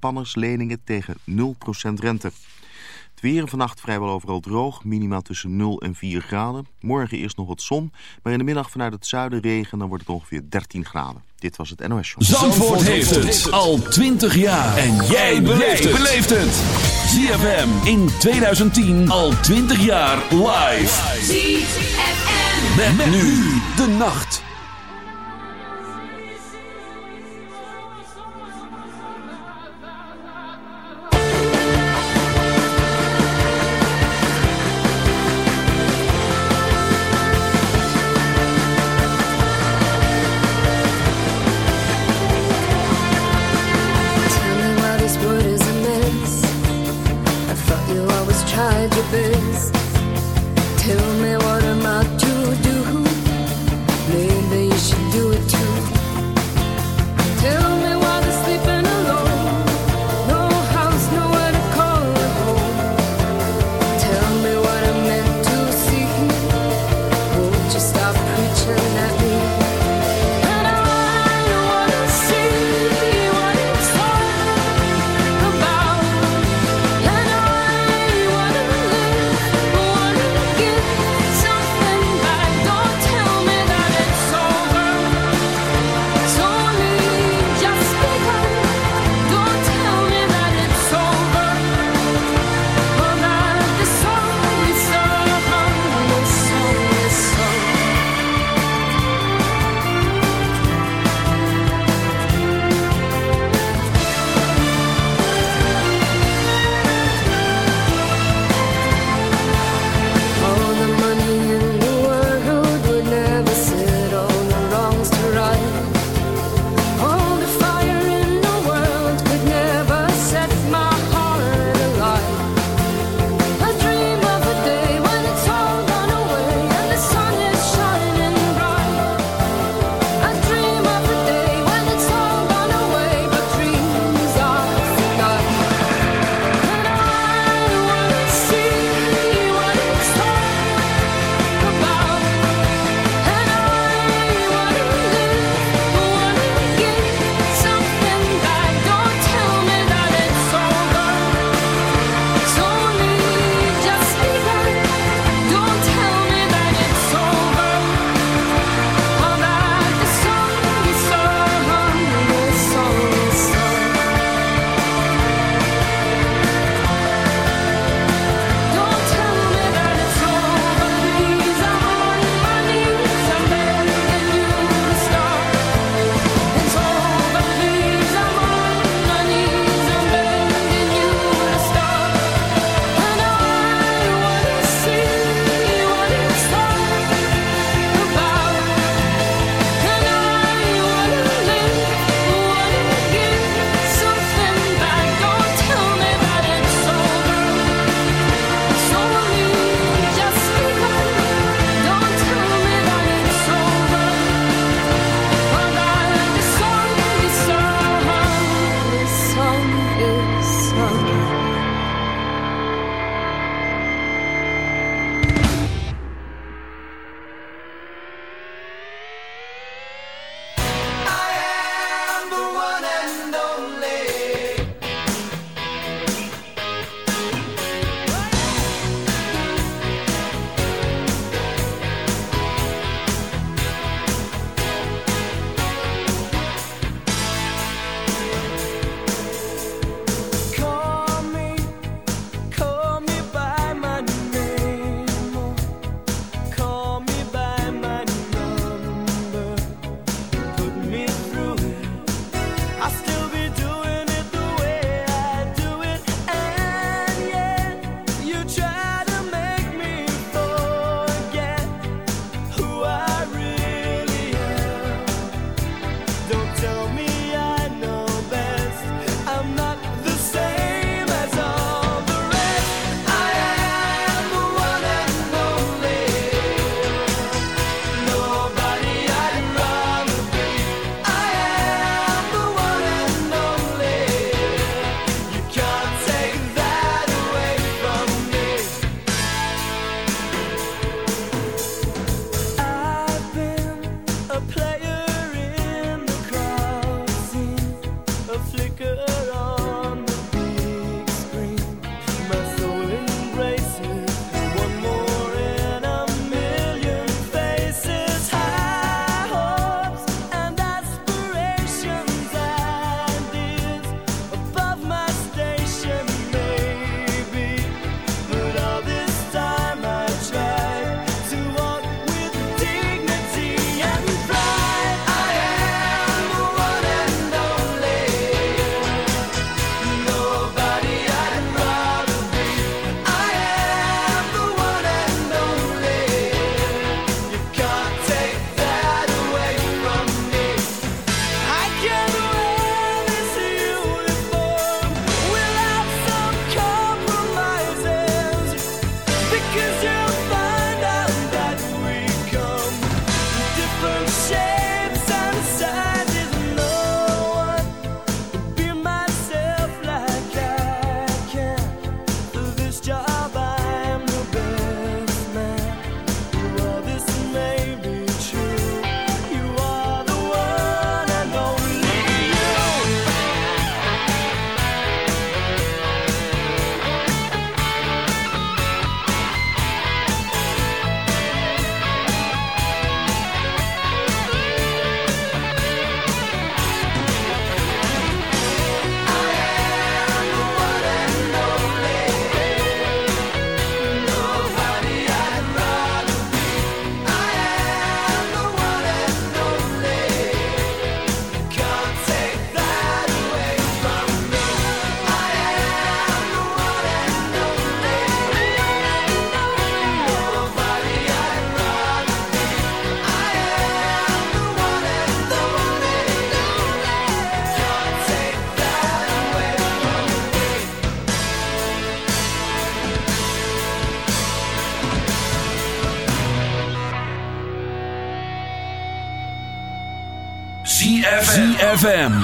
Japanners leningen tegen 0% rente. Het weer vannacht vrijwel overal droog, minima tussen 0 en 4 graden. Morgen eerst nog wat zon, maar in de middag vanuit het zuiden regen, dan wordt het ongeveer 13 graden. Dit was het NOS Show. Zandvoort, Zandvoort heeft het al 20 jaar. En jij beleeft het. ZFM in 2010 al 20 jaar live. ZFM. Met, met nu de nacht.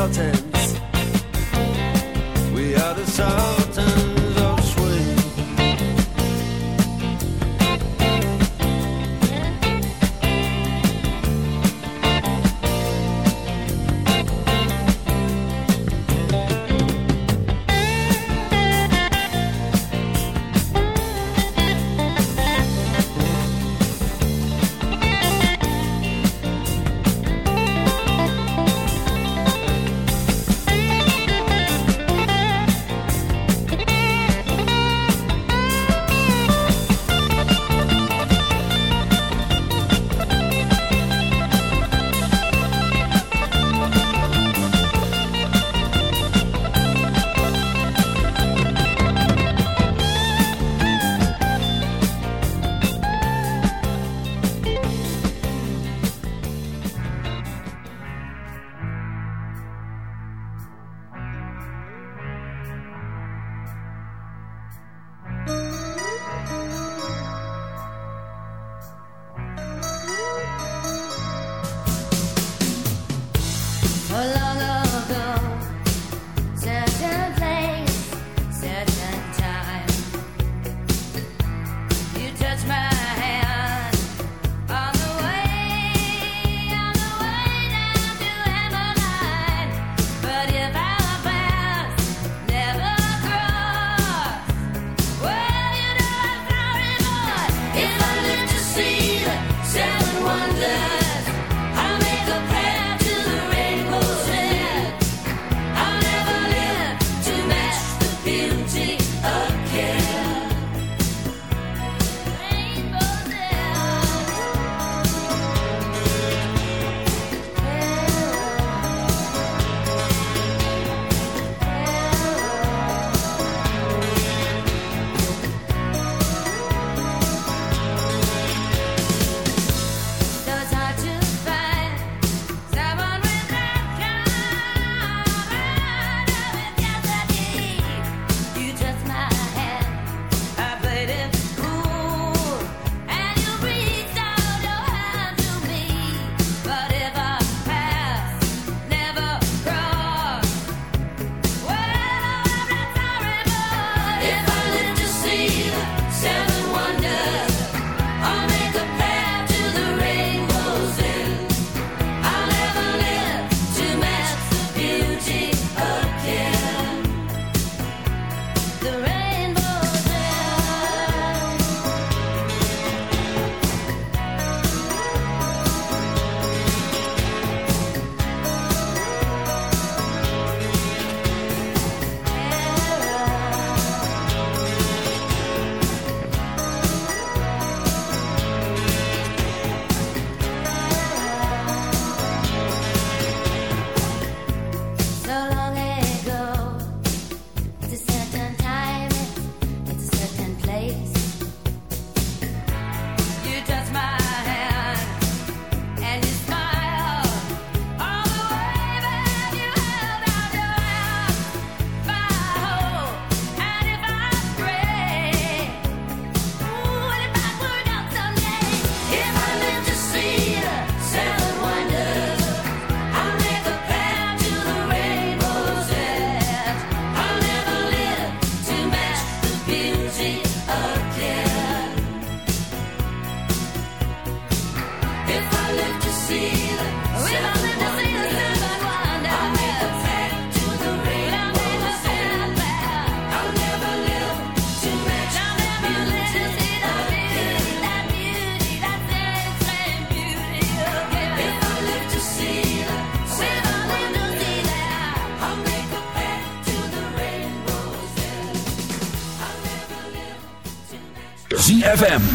curtains.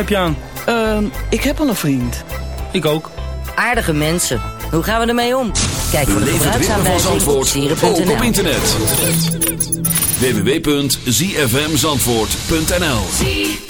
heb je aan? Ehm, ik heb al een vriend. Ik ook. Aardige mensen. Hoe gaan we ermee om? Kijk voor de gebruiksaanwijzing op sieren.nl. Op internet. www.zfmzandvoort.nl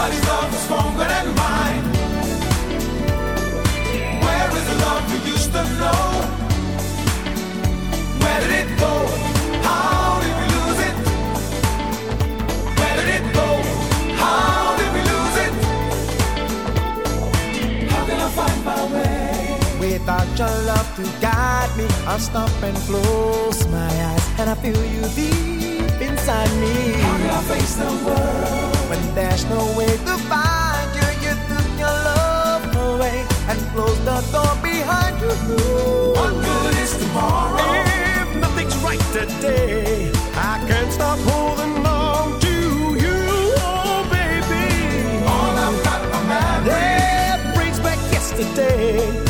Nobody's love is stronger than mine. Where is the love we used to know? Where did it go? How did we lose it? Where did it go? How did we lose it? How can I find my way? Without your love to guide me, I'll stop and close my eyes, and I feel you deep inside me. How can I face the world when there's no way to find you? You took your love away and closed the door behind you. What good is tomorrow? If nothing's right today, I can't stop holding on to you, oh baby. All I've got are memories. That brings back yesterday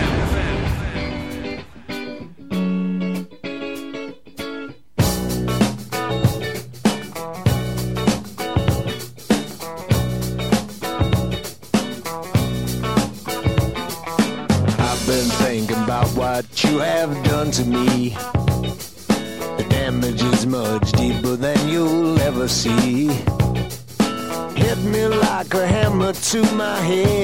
To my head.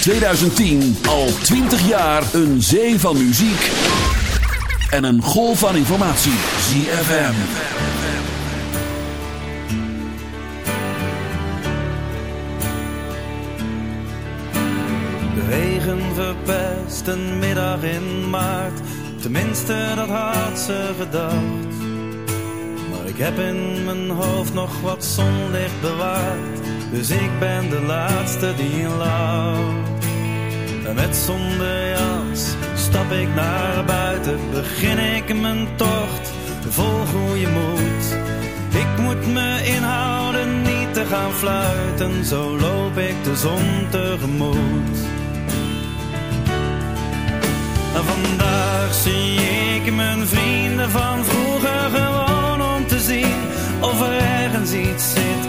2010 al 20 jaar een zee van muziek. En een golf van informatie. ZFM. De regen verpest een middag in maart. Tenminste, dat had ze gedacht. Maar ik heb in mijn hoofd nog wat zonlicht bewaard. Dus ik ben de laatste die lacht. En met zonder jas stap ik naar buiten. Begin ik mijn tocht vol goede moed. Ik moet me inhouden niet te gaan fluiten. Zo loop ik de zon tegemoet. Vandaag zie ik mijn vrienden van vroeger gewoon om te zien of er ergens iets zit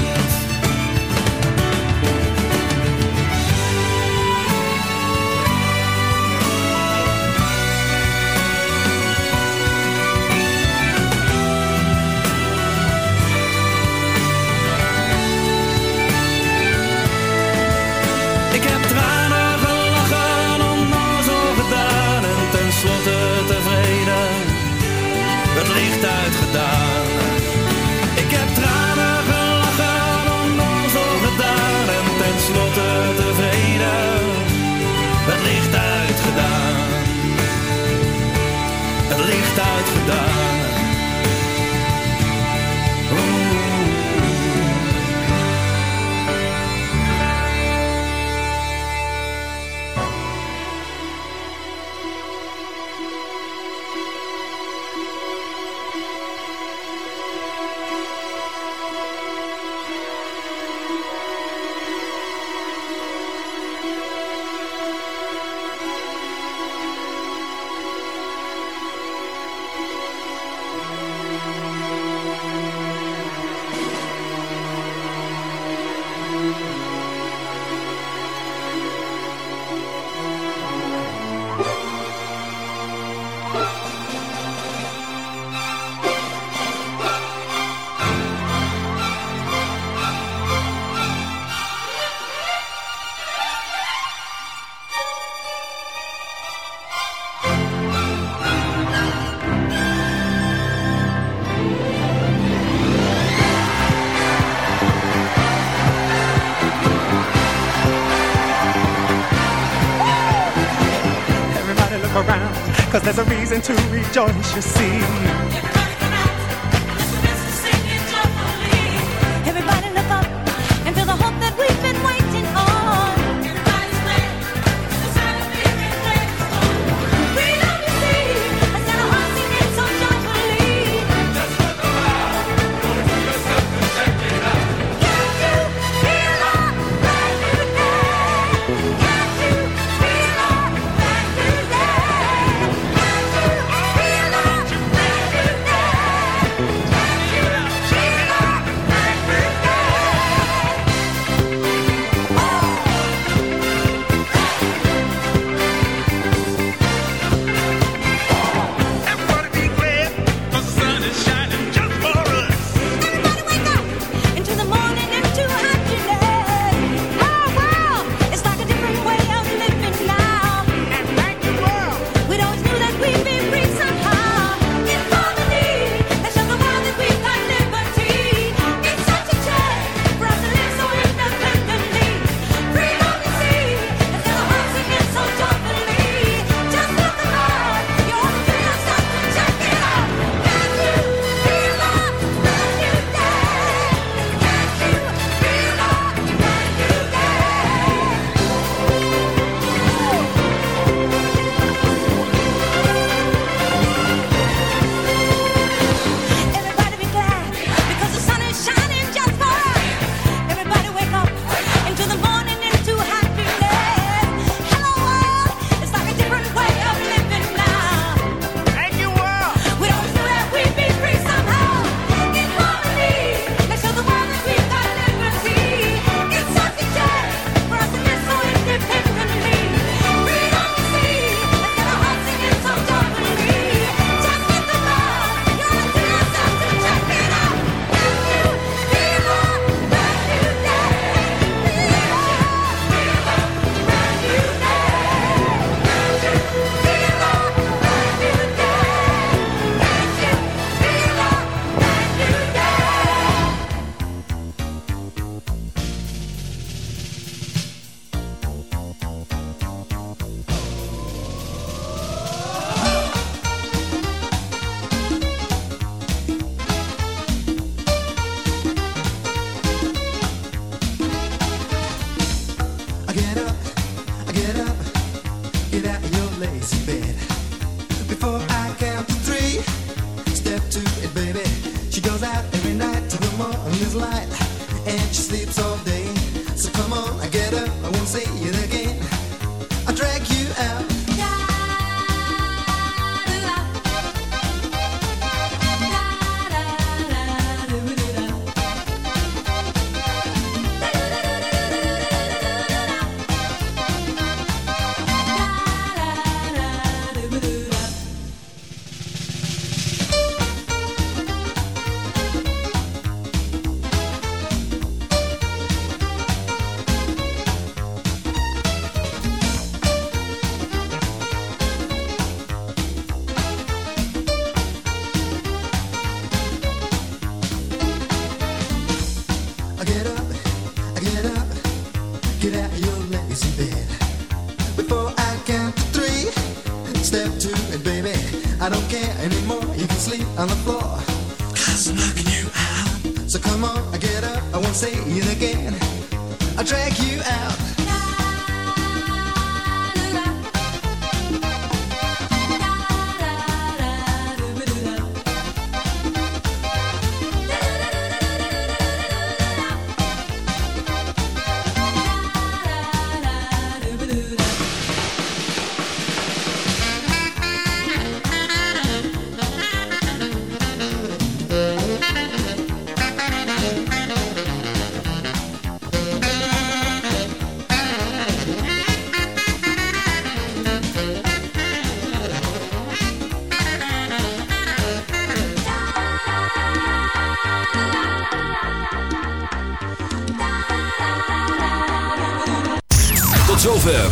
Rejoice, you see.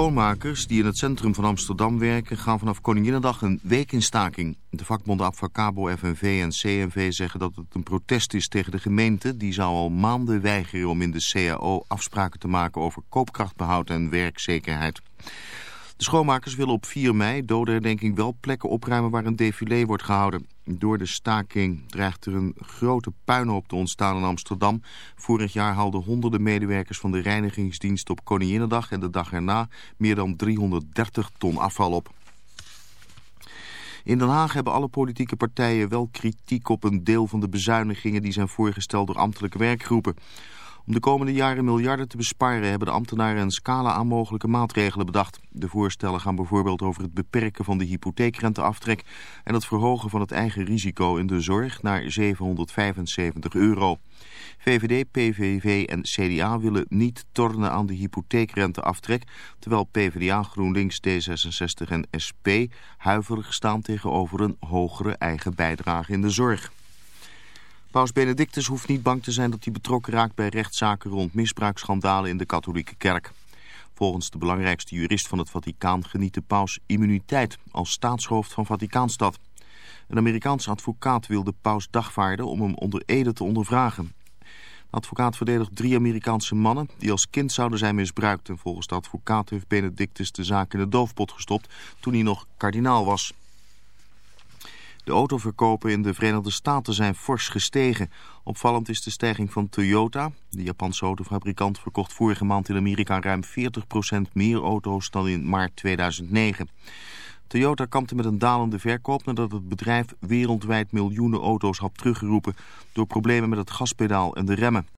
Schoonmakers die in het centrum van Amsterdam werken... gaan vanaf Koninginnedag een week in staking. De vakbonden Avacabo, FNV en CNV zeggen dat het een protest is tegen de gemeente. Die zou al maanden weigeren om in de CAO afspraken te maken... over koopkrachtbehoud en werkzekerheid. De schoonmakers willen op 4 mei, dodenherdenking, wel plekken opruimen waar een défilé wordt gehouden. Door de staking dreigt er een grote puinhoop te ontstaan in Amsterdam. Vorig jaar haalden honderden medewerkers van de reinigingsdienst op Koninginnedag en de dag erna meer dan 330 ton afval op. In Den Haag hebben alle politieke partijen wel kritiek op een deel van de bezuinigingen die zijn voorgesteld door ambtelijke werkgroepen. Om de komende jaren miljarden te besparen hebben de ambtenaren een scala aan mogelijke maatregelen bedacht. De voorstellen gaan bijvoorbeeld over het beperken van de hypotheekrenteaftrek en het verhogen van het eigen risico in de zorg naar 775 euro. VVD, PVV en CDA willen niet tornen aan de hypotheekrenteaftrek, terwijl PvdA, GroenLinks, D66 en SP huiverig staan tegenover een hogere eigen bijdrage in de zorg. Paus Benedictus hoeft niet bang te zijn dat hij betrokken raakt bij rechtszaken rond misbruiksschandalen in de katholieke kerk. Volgens de belangrijkste jurist van het Vaticaan geniet de paus immuniteit als staatshoofd van Vaticaanstad. Een Amerikaans advocaat wil de paus dagvaarden om hem onder ede te ondervragen. De advocaat verdedigt drie Amerikaanse mannen die als kind zouden zijn misbruikt. En volgens de advocaat heeft Benedictus de zaak in de doofpot gestopt toen hij nog kardinaal was. De autoverkopen in de Verenigde Staten zijn fors gestegen. Opvallend is de stijging van Toyota. De Japanse autofabrikant verkocht vorige maand in Amerika ruim 40% meer auto's dan in maart 2009. Toyota kampte met een dalende verkoop nadat het bedrijf wereldwijd miljoenen auto's had teruggeroepen door problemen met het gaspedaal en de remmen.